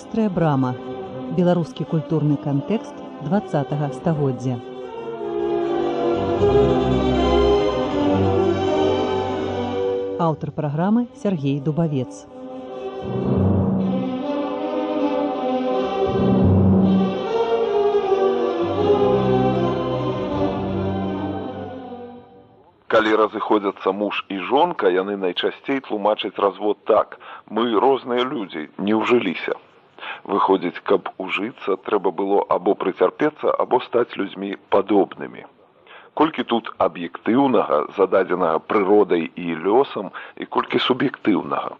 вострая брама беларускі культурны кантэкст два стагоддзя. Аўтар праграмы Сергей дубавец. Калі разыходзяцца муж і жонка яны найчасцей тлумачаць развод так. Мы розныя людзі не ўжыліся выходзіць каб ужыцца трэба было або прыцярпецца або стаць людзьмі падобнымі. Колькі тут аб'ектыўнага зададзенага прыродай і лёсам і колькі суб'ектыўнага.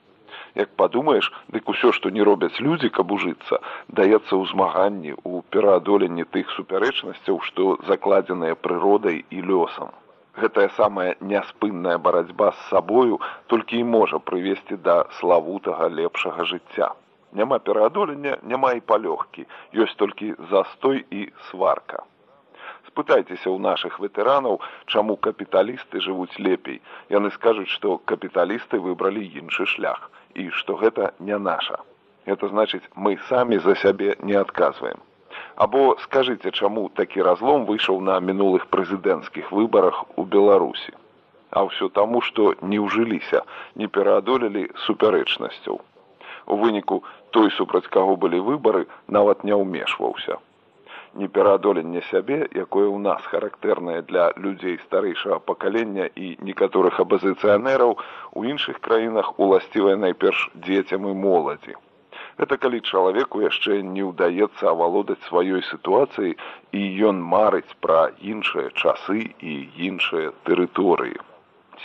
Як падумаеш дык усё што не робяць людзі каб ужыцца даецца ў змаганні ў пераадоленні тых супярэчнасцяў што закладзеныя прыродай і лёсам. Гэтая самая няспынная барацьба з сабою толькі і можа прывесці да славутага лепшага жыцця няма пераадолення няма і палёгкі. Ёсць толькі застой і сварка. Спытайцеся ў нашых ветэранаў чаму капіталісты жывуць лепей. Яны скажуць што капіталісты выбралі іншы шлях і што гэта не наша. Это значыць мы самі за сябе не адказваем. Або скажыце чаму такі разлом выйшаў на мінулых прэзідэнцкіх выбарах у беларусі. А ўсё таму што не ўжыліся не пераадолелі супярэчнасцяў у выніку той супраць каго былі выбары нават не ўмешваўся. Непераадоленне сябе якое ў нас характэрнае для людзей старэйшага пакалення і некаторых апазіцыянераў у іншых краінах уласцівае найперш дзецям і моладзі. Это калі чалавеку яшчэ не ўдаецца авалодаць сваёй сітуацыяй і ён марыць пра іншыя часы і іншыя тэрыторыі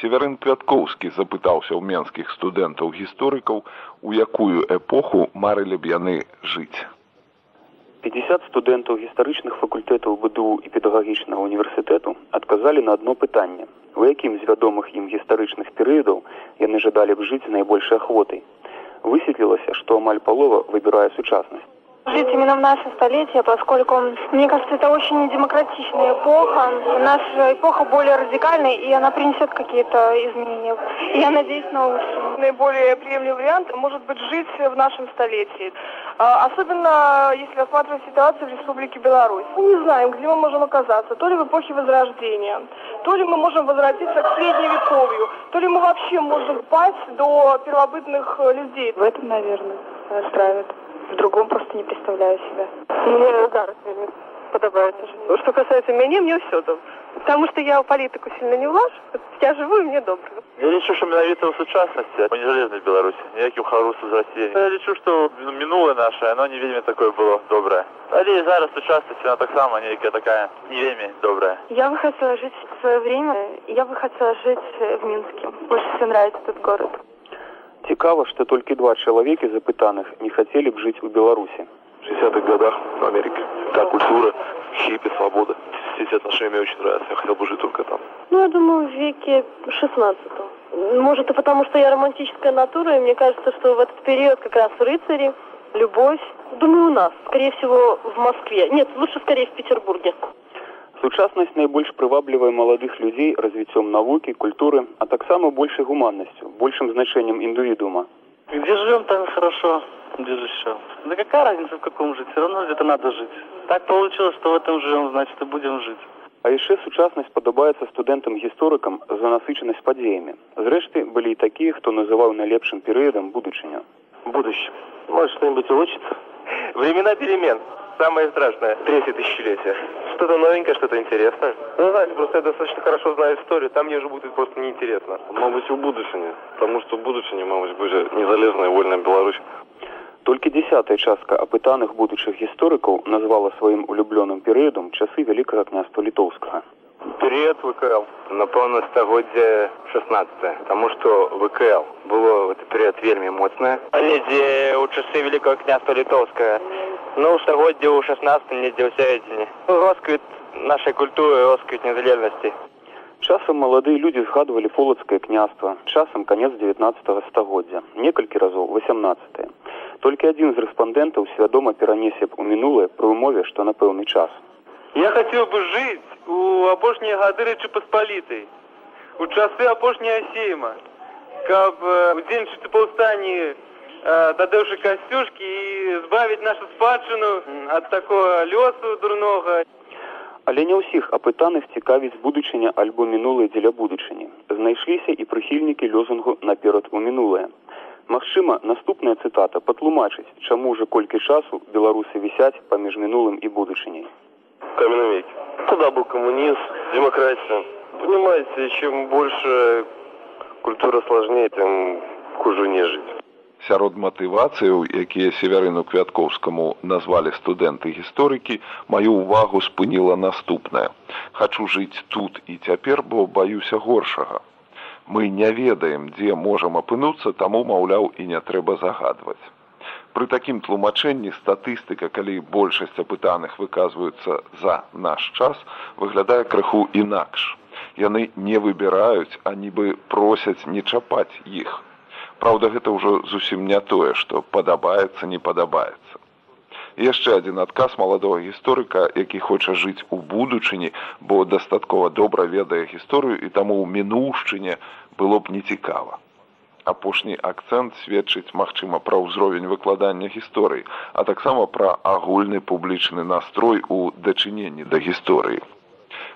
Северын Пяткоўскі запытаўся ў менскіх студэнтаў гісторыкаў, у якую эпоху марылі б яны жыць. 50 студэнтаў гістарычных факультэтаў ВДУ і педагагічнага універсітэту адказалі на одно пытанне. У якім з вядомых ім гістарычных перыядаў яны жадалі б жыць найбольшай ахвотай. Высветлілася, што амаль палова выбірае сучаснасць жить именно в наше столетие, поскольку, мне кажется, это очень демократичная эпоха. Наша эпоха более радикальная, и она принесет какие-то изменения. И я надеюсь на лучшее. Наиболее приемлемый вариант может быть жить в нашем столетии. А, особенно, если рассматривать ситуацию в Республике Беларусь. Мы не знаем, где мы можем оказаться. То ли в эпохе Возрождения, то ли мы можем возвратиться к Средневековью, то ли мы вообще можем пасть до первобытных людей. В этом, наверное, устраивает в другом просто не представляю себя. Мне зараз подобается жить. Ну, что касается меня, мне все добро. Потому что я в политику сильно не влажу. Я живу, и мне добро. Я лечу, что менавіта в сучасности, а не железной Беларуси. Никаким харусу возвращения. Я лечу, что минулое наше, оно не вельми такое было доброе. Але и зараз сучасность, она так само некая такая не вельми добрая. Я бы хотела жить в свое время, я бы хотела жить в Минске. Больше всего нравится этот город. Цікава, што толькі два чалавекі запытаных не хацелі б жыць у Беларусі. В 60-х годах в Америке. Та культура, хиппи, свобода. Эти отношения мне очень нравятся. Я хотел бы жить только там. Ну, я думаю, в веке 16 Может, и потому, что я романтическая натура, и мне кажется, что в этот период как раз рыцари, любовь. Думаю, у нас. Скорее всего, в Москве. Нет, лучше скорее в Петербурге. Сучаснасць найбольш прываблівае маладых людзей развіццём навукі, культуры, а таксама большай гуманнасцю, большим значэннем індывідуума. Где живем, там хорошо, где же еще. Да какая разница в каком жить, все равно где-то надо жить. Так получилось, что в этом живем, значит и будем жить. А яшчэ сучаснасць падабаецца студэнтам-гісторыкам за насычанасць падзеямі. Зрэшты, былі і такія, хто называў найлепшым перыядам будучыню. Будущее. Может, что-нибудь улучшится? Времена перемен самое страшное третье тысячелетие. Что-то новенькое, что-то интересное. Ну, знаете, просто я достаточно хорошо знаю историю, там мне уже будет просто неинтересно. Мабуть, у будущее, потому что в будущее, мабуть, будет незалежная вольная Беларусь. Толькі дзясятая частка апытаных будучых гісторыкаў назвала сваім улюблёным перыядам часы вялікага княства літоўскага. Перыяд ВКЛ, напэўна, стагоддзя 16 таму што ВКЛ было в этот перыяд вельмі моцнае. Але дзе ў часы вялікага княства літоўскага Ну, стагоддзя ў 16 недзе ў сярэдзіне. Росквіт нашай культуры, росквіт незалежнасці. Часам маладыя людзі згадвалі полацкае княства, часам канец 19 стагоддзя, некалькі разоў 18. Толькі адзін з рэспандэнтаў свядома перанесе б у мінулае пры умове, што на пэўны час. Я хацеў бы жыць у апошнія гады рэчы паспалітай, у часы апошняга сейма, каб удзельнічаць у паўстанні э, дадаўшы касцюшкі і збавіць нашу спадчыну ад такога лёсу дурнога. Але не ўсіх апытаных цікавіць будучыня альбо мінулае дзеля будучыні. Знайшліся і прыхільнікі лёзунгу наперад у мінулае. Магчыма, наступная цытата патлумачыць, чаму ўжо колькі часу беларусы вісяць паміж мінулым і будучыняй. каменном веке. Тогда был коммунизм, демократия. Понимаете, чем больше культура сложнее, тем хуже не жить. Сярод матывацыяў, якія северыну квяткоўскаму назвалі студэнты-гісторыкі, маю ўвагу спыніла наступнае. Хачу жыць тут і цяпер, бо баюся горшага. Мы не ведаем, дзе можам апынуцца, таму, маўляў, і не трэба загадваць. Пры такім тлумачэнні статыстыка, калі большасць апытаных выказваюцца за наш час, выглядае крыху інакш. Яны не выбіраюць, а нібы просяць не чапаць іх. Праўда, гэта ўжо зусім не тое, што падабаецца, не падабаецца. Яшчэ адзін адказ маладога гісторыка, які хоча жыць у будучыні, бо дастаткова добра ведае гісторыю і таму ў мінуўшчыне было б нецікава. Апошні акцэнт сведчыць, магчыма, пра ўзровень выкладання гісторыі, а таксама пра агульны публічны настрой у дачыненні да гісторыі.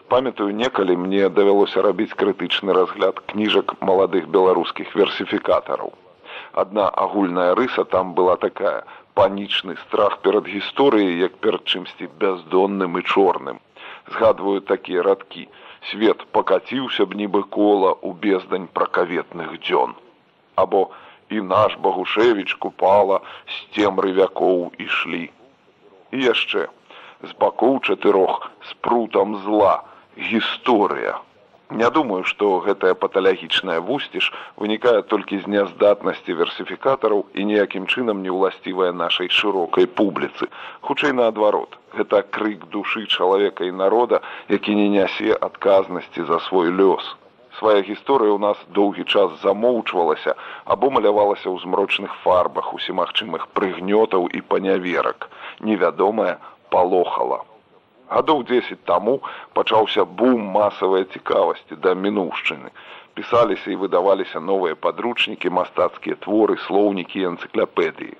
Памятаю, некалі мне давялося рабіць крытычны разгляд кніжак маладых беларускіх версіфікатараў. Адна агульная рыса там была такая панічны страх перад гісторыяй, як перад чымсьці бяздонным і чорным. Згадваю такія радкі. Свет пакаціўся б нібы кола ў бездань пракаветных дзён. Або і наш Багушевіч купала з цемры вякоў ішлі. І яшчэ з бакоў чатырох з прутам зла гісторыя. Не думаю, што гэтая паталагічная вусціш вынікае толькі з няздатнасці версіфікатараў і ніякім чынам не ўласцівая нашай шырокай публіцы. Хутчэй наадварот, гэта крык душы чалавека і народа, які не нясе адказнасці за свой лёс. Свая гісторыя ў нас доўгі час замоўчвалася або малявалася ў змрочных фарбах усімагчымых прыгнётаў і паняверак. Невядомая палохала гадоў 10 таму пачаўся бум масавай цікавасці да мінуўшчыны. Пісаліся і выдаваліся новыя падручнікі мастацкія творы слоўнікі энцыклапедыі.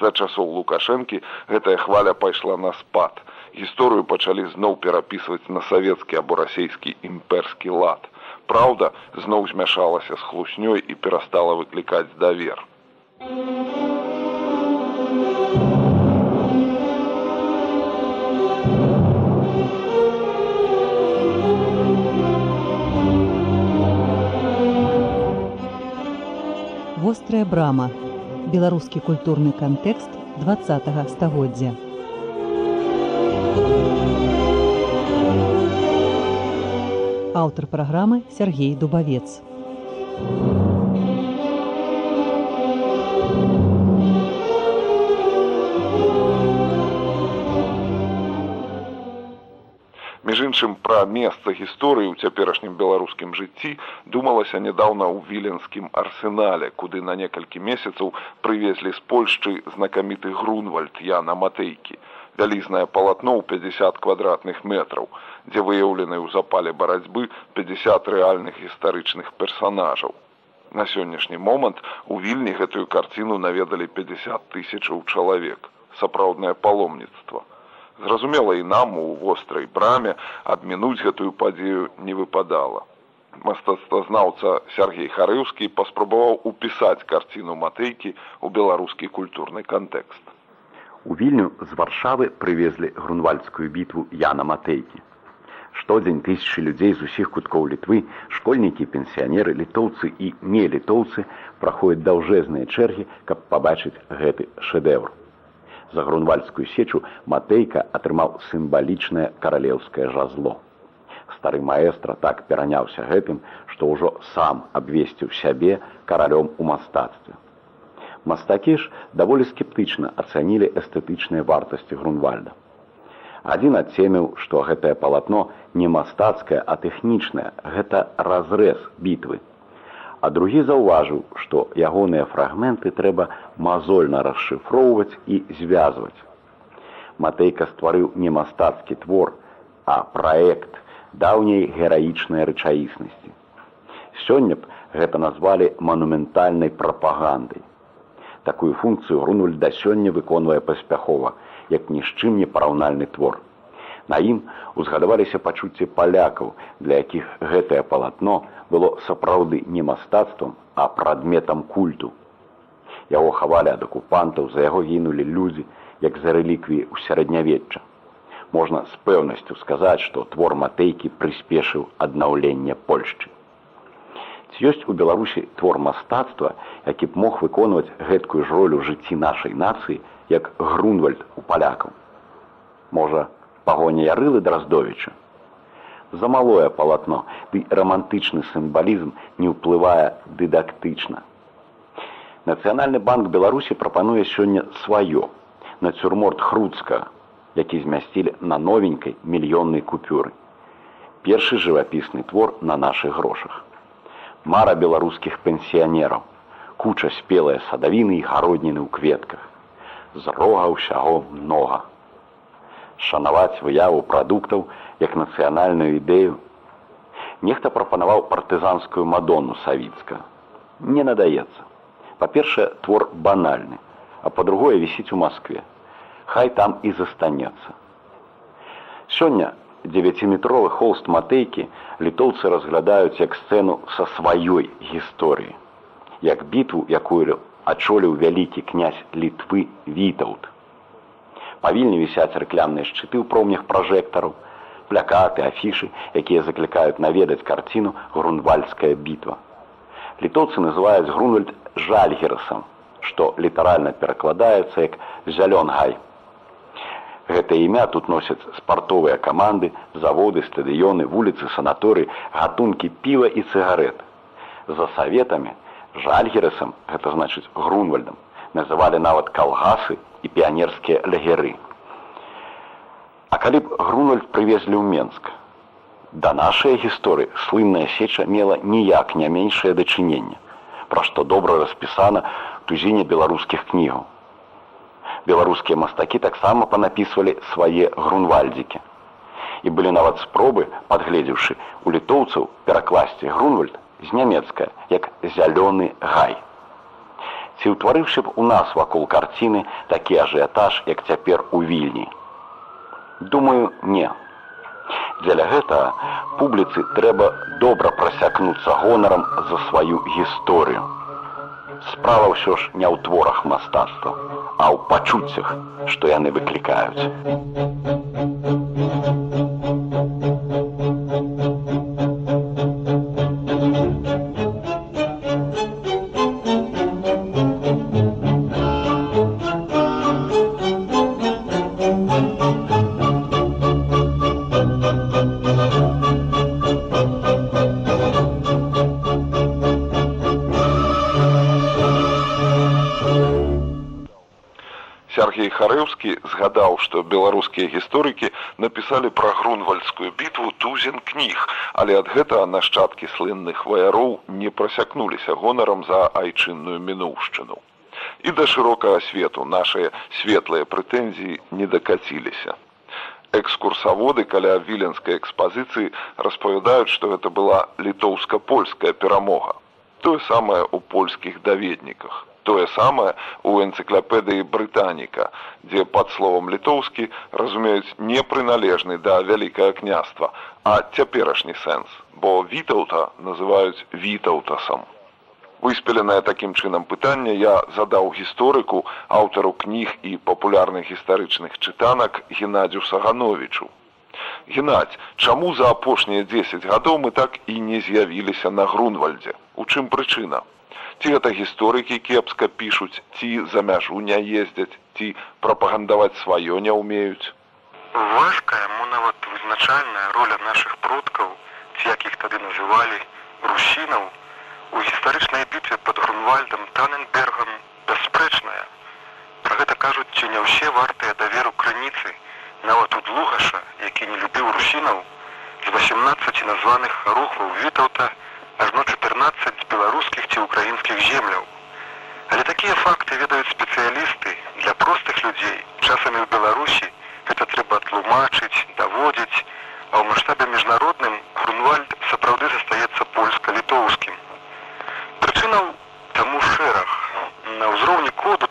За часоў лукашэнкі гэтая хваля пайшла на спад. Гісторыю пачалі зноў перапісваць на савецкі або расійскі імперскі лад. Праўда зноў змяшалася з хлуснёй і перастала выклікаць давер вострая брама беларускі культурны кантэкст два стагоддзя. Аўтар праграмы Сергей дубавец. між іншым пра месца гісторыі ў цяперашнім беларускім жыцці думалася нядаўна ў віленскім арсенале куды на некалькі месяцаў прывезлі з польшчы знакаміты грунвальд яна матэйкі вялізнае палатно ў 50 квадратных метраў дзе выяўлены ў запале барацьбы 50 рэальных гістарычных персанажаў. На сённяшні момант у вільні гэтую карціну наведалі 50 тысячаў чалавек. Сапраўднае паломніцтва Зразумела, і нам у вострай браме абмінуць гэтую падзею не выпадала. Мастацтвазнаўца Сергей Харыўскі паспрабаваў упісаць карціну матэйкі ў беларускі культурны кантэкст. У вільню з варшавы прывезлі грунвальдскую бітву Яна Матэйкі. Штодзень тысячы людзей з усіх куткоў літвы, школьнікі, пенсіянеры, літоўцы і нелітоўцы праходзяць даўжэзныя чэргі, каб пабачыць гэты шэдэўр за грунвальдскую сечу матэйка атрымаў сімвалічнае каралеўскае жазло. Стары маэстра так пераняўся гэтым, што ўжо сам абвесціў сябе каралём у мастацтве. Мастакі ж даволі скептычна ацанілі эстэтычныя вартасці грунвальда. Адзін адцеміў, што гэтае палатно не мастацкае, а тэхнічнае, гэта разрэз бітвы а другі заўважыў, што ягоныя фрагменты трэба мазольна расшыфроўваць і звязваць. Матэйка стварыў не мастацкі твор, а праект даўняй гераічнай рэчаіснасці. Сёння б гэта назвалі манументальнай прапагандай. Такую функцыю Грунвальд да сёння выконвае паспяхова, як ні з чым не параўнальны твор. На ім узгадаваліся пачуцці палякаў, для якіх гэтае палатно было сапраўды не мастацтвам, а прадметам культу. Яго хавалі ад акупантаў, за яго гінулі людзі, як за рэліквіі ў сярэднявечча. Можна з пэўнасцю сказаць, што твор матэйкі прыспешыў аднаўленне Польшчы. Ці ёсць у Беларусі твор мастацтва, які б мог выконваць гэткую ж ролю жыцці нашай нацыі, як Грунвальд у палякаў. Можа, пагоня ярылы драздовіча. За малое палатно ды рамантычны сімвалізм не ўплывае дыдактычна. Нацыянальны банк Беларусі прапануе сёння сваё нацюрморт хруцка, які змясцілі на новенькай мільённай купюры. Першы жывапісны твор на нашых грошах. Мара беларускіх пенсіянераў, куча спелыя садавіны і гародніны ў кветках. З рога ўсяго многа. Шанаваць выяву прадуктаў як нацыянальную ідэю. Нехта прапанаваў партызанскую мадонну савіцка. Не надаецца. Па-першае, твор банальны, а па-другое вісіць у Маскве. Хай там і застанецца. Сёння дзевяціметровы холст матэйкі літоўцы разглядаюць як сцэну са сваёй гісторыі, як бітву, якую ачоліў вялікі князь літвы вітаўт. Павільні вісяць рэклямныя шчыты ў промнях пражэктараў, плякаты, афішы, якія заклікаюць наведаць карціну грунвальская бітва. Літоўцы называюць Грунвальд жальгерасам, што літаральна перакладаецца як зялёнгай. Гэта імя тут носяць спартовыя каманды, заводы, стадыёны, вуліцы, санаторы, гатункі піва і цыгарет. За саветамі жальгерасам, гэта значыць грунвальдам, называлі нават калгасы і піянерскія лягеры. А калі б грунвальд прывезлі ў Менск, да нашай гісторыі слынная сеча мела ніяк не меншае дачыненне, пра што добра распісана тузіне беларускіх кнігаў. Беларускія мастакі таксама панапісвалі свае грунвальдзікі. І былі нават спробы, падгледзеўшы у літоўцаў перакласці грунвальд з нямецкая, як зялёны гай. Ці ўтварыўшы б у нас вакол карціны такі ажыятаж, як цяпер у вільні. Думаю, не. Дзеля гэтага публіцы трэба добра прасякнуцца гонарам за сваю гісторыю. Справа ўсё ж не ў творах мастацтва, а ў пачуццях, што яны выклікаюць. Сергей Харэўскі згадаў, што беларускія гісторыкі напісалі пра грунвальскую бітву тузен кніг, але ад гэтага нашчадкі слынных ваяроў не прасякнуліся гонарам за айчынную мінуўшчыну. І да шырокага свету нашыя светлыя прэтэнзіі не дакаціліся. Экскурсаводы каля віленскай экспазіцыі распавядаюць, што гэта была літоўска-польская перамога. Тое самае ў польскіх даведніках тое самае у энцыклапедыі брытаніка дзе пад словом літоўскі разумеюць не прыналежны да вялікае княства а цяперашні сэнс бо вітаўта называюць вітаўтасам. Выспеленае такім чынам пытанне я задаў гісторыку аўтару кніг і папулярных гістарычных чытанак геннадзю сагановичу геннадзь чаму за апошнія дзесяць гадоў мы так і не з'явіліся на грунвальдзе? У чым прычына? Ці гэта гісторыкі кепска пішуць ці за мяжу не ездзяць ці прапагандаваць сваё не ўмеюць? Важкая мо нават вызначальная роля наших продкаў ці як іх тады называлі русінаў у гістарычнай бітве под грунвальдам таненбергам бясспрэчная. Про гэта кажуць ці не ўсе вартыя даверу крыніцы нават у длугаша які не любіў русінаў з 18 названых рухваў вітаўта ажно 14 беларускіх ці украінскіх земляў. Але такія факты ведаюць спецыялісты для простых людзей. Часамі ў Беларусі гэта трэба тлумачыць, даводзіць, а ў маштабе міжнародным Грунвальд сапраўды застаецца польска-літоўскім. Прычынаў таму шэраг на ўзроўні коду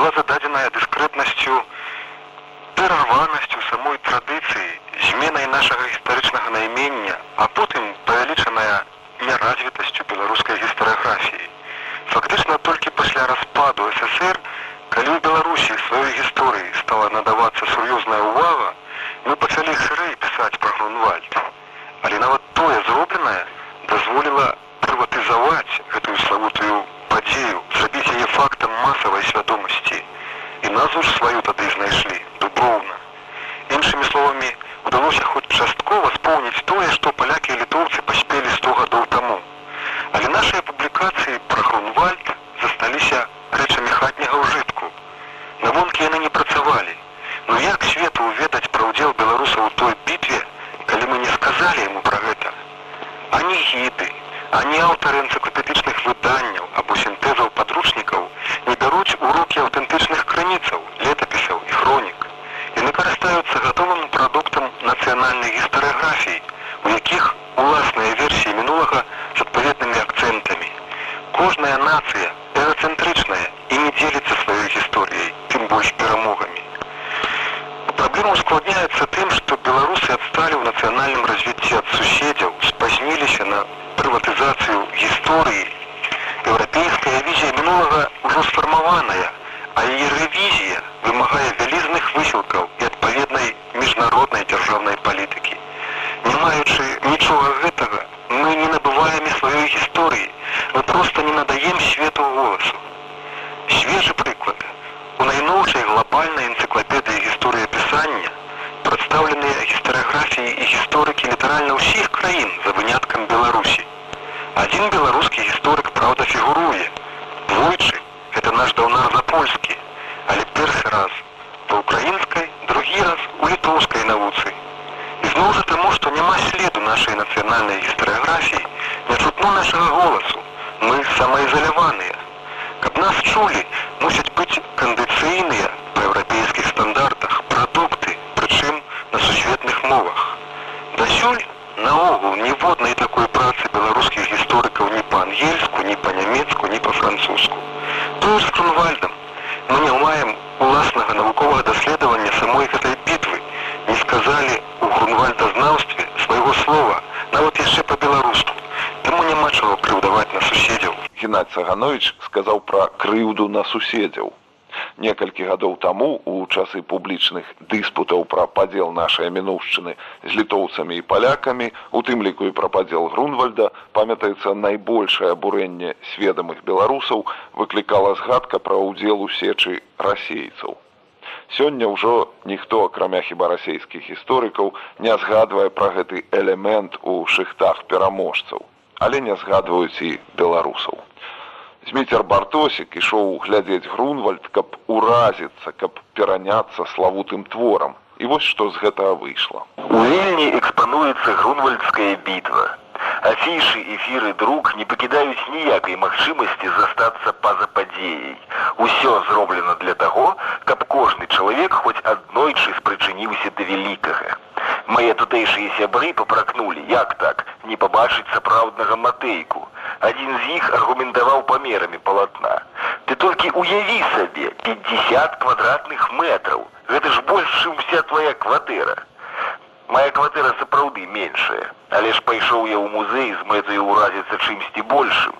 была зададзеная дыскрэтнасцю перарванасцю самой традыцыі зменай нашага гістарычнага наймення а потым павялічаная няразвітасцю беларускай гістарыяграфіі фактычна толькі пасля распаду ссср калі ў беларусі сваёй гісторыі стала надавацца сур'ёзная ўвага мы пачалі шырэй пісаць пра грунвальд але нават тое зробленае дазволіла прыватызаваць гэтую славутую падзею зрабіць яе фактам масавай свядомасці і назву ж сваю тады знайшлі дуброўна іншымі словамі удалося хоць часткова споўніць тое што палякі і літоўцы паспелі 100 гадоў таму але нашыя публікацыі пра грунвальд засталіся рэчамі хатняга ўжытку навонкі яны не працавалі ну як свету ведаць пра ўдзел беларусаў у той бітве калі мы не сказалі яму пра гэта ані гіды ані энцыклапедычных выданняў або сінтэзаў падручнікаў не бяруць урокі аўтэнтычных крыніцаў летапісаў і хронік яны карыстаюцца гатовым прадуктам нацыянальнай гістарыяграфіі у якіх уласныя версіі мінулага з адпаведнымі акцэнтамі кожная нацыя эгоцэнтрычная і не дзеліцца сваёй гісторыяй тым больш перамогамі праблема ускладняецца тым што беларусы адсталі ў нацыянальным развіцці ад суседзяў спазніліся на прыватызацыю гісторыі еўрапейская візія мінулага ўжо сфармаваная а яе рэвізія вымагае вялізных высілкаў і адпаведнай міжнароднай дзяржаўнай палітыкі не маючы нічога гэтага мы не набываем і сваёй гісторыі мы проста не надаем свету голасу свежы прыклад у найноўшай глобальнай энцыклапедыі гісторыі пісання прадстаўленыя гістарыяграфіі і гісторыкі літаральна ўсіх краін за выняткам беларусі адзін беларускі гісторык праўда фігуруе двойчы это наш даўнар запольскі але першы раз па украінскай другі раз у літоўскай навуцы ізноў жа таму што няма следу нашай нацыянальнай гістарыяграфіі не чутно нашага голасу мы самаізаляваныя каб нас чулі мусяць быць кандыцыйныя па еўрапейскіх стандартах прадукты прычым на сусветных мовах дасюль наогул ніводнай такой працы беларускіх гісторыкаў ні па-ангельску ні па-нямецку ні па-французску тое з крунвальдам мы не маем уласнага навуковага даследавання самой гэтай бітвы не сказалі у грунвальдазнаўстве свайго слова нават яшчэ па-беларуску таму няма чаго крыўдаваць на суседзяў Геннадзь Саганович сказаў пра крыўду на суседзяў. Некалькі гадоў таму у часы публічных дыспутаў пра падзел нашай мінуўшчыны з літоўцамі і палякамі, у тым ліку і пра падзел Грунвальда, памятаецца найбольшае абурэнне сведамых беларусаў выклікала згадка пра ўдзел у сечы расейцаў. Сёння ўжо ніхто, акрамя хіба расійскіх гісторыкаў, не згадвае пра гэты элемент у шыхтах пераможцаў, але не згадваюць і беларусаў. Зміцер Бартосік ішоў глядзець Грунвальд, каб уразіцца, каб пераняцца славутым творам. І вось што з гэтага выйшла. У вільні экспануецца грунвальдская бітва. Афішы, эфіры друк не пакідаюць ніякай магчымасці застацца па-за падзеяй. Усё зроблена для таго, каб кожны чалавек хоць аднойчы спрычыніўся да вялікага. Мае тутэйшыя сябры папракнулі, як так, не пабачыць сапраўднага матэйку. Адзін з іх аргументаваў памерамі палатна. Ты толькі уяві сабе 50 квадратных метраў. Гэта ж больш, чым вся твоя кватэра. Мая кватэра сапраўды меншая, але ж пайшоў я ў музей з мэтай уразіцца чымсьці большым.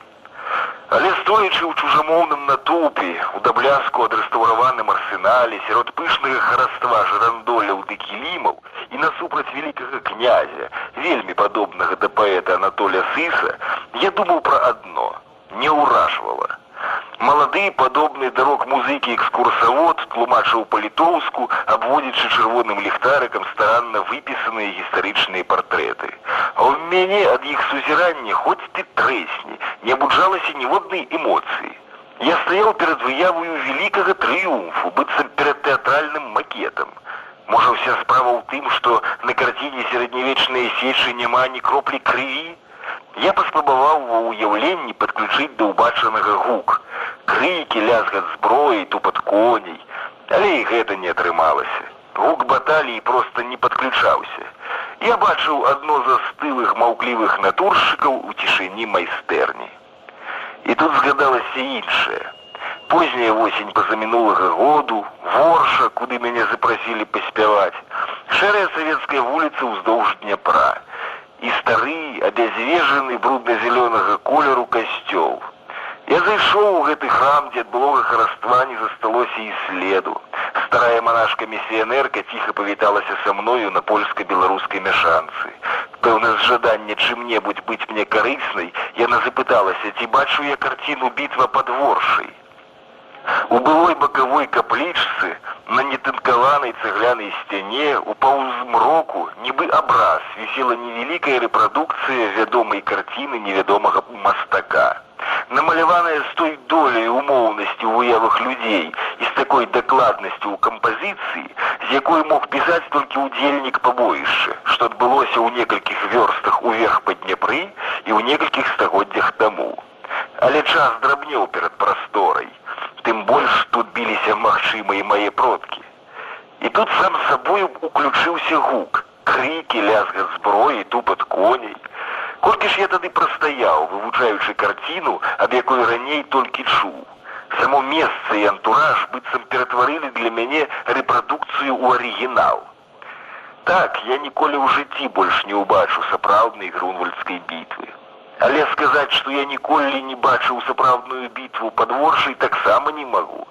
Але стоячы ў чужамоўным натоўпе, у дабляску адрэстаўраваным арсенале сярод пышнага хараства жырандоляў ды кілімаў і насупраць вялікага князя, вельмі падобнага да паэта Анатоля Сыса, я думаў пра адно, не ўражвала. Малады падобны да рок-музыкі экскурсавод тлумачыў па-літоўску, абводзячы чырвоным ліхтарыкам старанна выпісаныя гістарычныя партрэты. А ў мяне ад іх сузірання хоць ты трэсні, не абуджалася ніводнай эмоцыі. Я стаяў перад выявою вялікага трыумфу, быццам перад тэатральным макетам. Можа, вся справа ў тым, што на карціне сярэднявечнай сечы няма ні кроплі крыві. Я паспрабаваў ва ўяўленні падключыць да ўбачанага гук. Крыкі, лязгат зброі, тупат коней. Але і гэта не атрымалася. Гук баталіі проста не падключаўся. Я бачыў адно з астылых маўклівых натуршчыкаў у цішыні майстэрні. І тут згадалася іншае. позняя восень пазамінулага году, ворша, куды мяне запрасілі паспяваць, шэрая савецкая вуліца ўздоўж дняпра і стары, абязвежаны брудна-зялёнага колеру касцёл. Я зайшоў у гэты храм, дзе ад былога хараства не засталося і следу. Старая манашка-місіянерка ціха павіталася са мною на польска-беларускай мяшанцы. Пэўна з жадання чым-небудзь быць мне карыснай, яна запыталася, ці бачу я карціну бітва пад воршай. У былой бакавой каплічцы на нетынкаванай цэглянай сцяне у паўзмроку нібы абраз вісела невялікая рэпрадукцыя вядомай карціны невядомага мастака. Намаляваная з той доляй умоўнасці ў выявах людзей і з такой дакладнасцю ў кампазіцыі, з якой мог пісаць толькі ўдзельнік пабоішча, што адбылося ў некалькіх вёрстах уверх па Дняпры і ў некалькіх стагоддзях таму. Але час драбнеў перад прасторай тым больш тут біліся магчымыя мае продкі. І тут сам сабою уключыўся гук, крыкі, лязгат зброі, тупат коней. Колькі ж я тады прастаяў, вывучаючы карціну, аб якой раней толькі чуў. Само месца і антураж быццам ператварылі для мяне рэпрадукцыю ў арыгінал. Так, я ніколі ў жыцці больш не ўбачу сапраўднай грунвальдскай бітвы. Але сказаць, што я ніколі не бачыў сапраўдную бітву падворшай таксама не магу.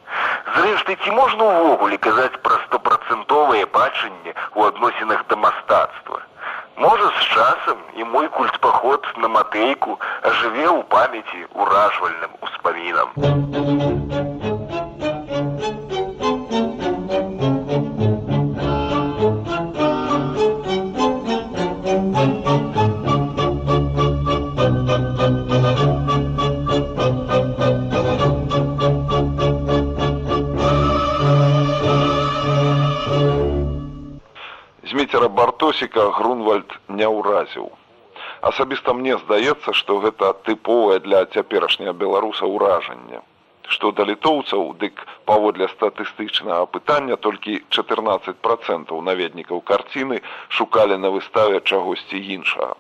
Зрэшты, ці можна ўвогуле казаць пра стопрацэнтовае бачанне ў адносінах да мастацтва. Можа, з часам і мой культ паход на матэйку ажыве ў памяці ўражвальным успамінам. Бартосіка Грунвальд не ўразіў. Асабіста мне здаецца, што гэта тыповае для цяперашняга беларуса ўражанне. Што да літоўцаў, дык паводле статыстычнага пытання толькі 14% наведнікаў карціны шукалі на выставе чагосьці іншага.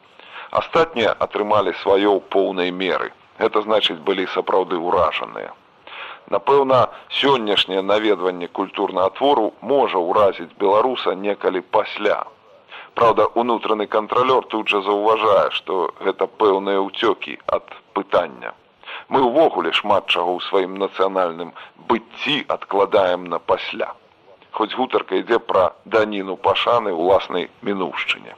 Астатнія атрымалі сваё поўнай меры. Гэта значыць былі сапраўды ўражаныя. Напэўна, сённяшняе наведванне культурнага твору можа ўразіць беларуса некалі пасля. Праўда, унутраны кантралёр тут жа заўважае, што гэта пэўныя ўцёкі ад пытання. Мы ўвогуле шмат чаго ў сваім нацыянальным быцці адкладаем на пасля. Хоць гутарка ідзе пра даніну пашаны ўласнай мінушчыне.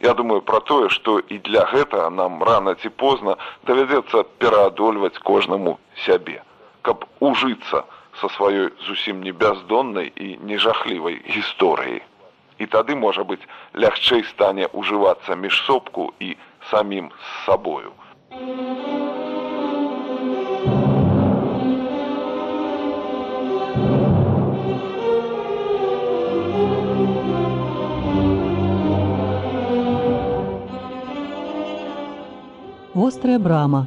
Я думаю пра тое, што і для гэтага нам рана ці позна давядзецца пераадольваць кожнаму сябе каб ужыцца са сваёй зусім не бяздоннай і нежахлівай гісторыяй. І тады, можа быць, лягчэй стане ўжывацца міжсобку і самім з сабою. Вострая брама